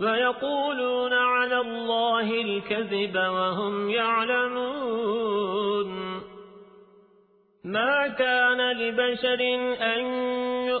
ويقولون على الله الكذب وهم يعلمون. ما كان لبشر أن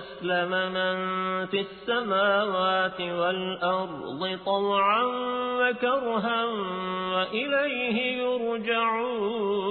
أسلم من في السماوات والأرض طوعا وكرها وإليه يرجعون.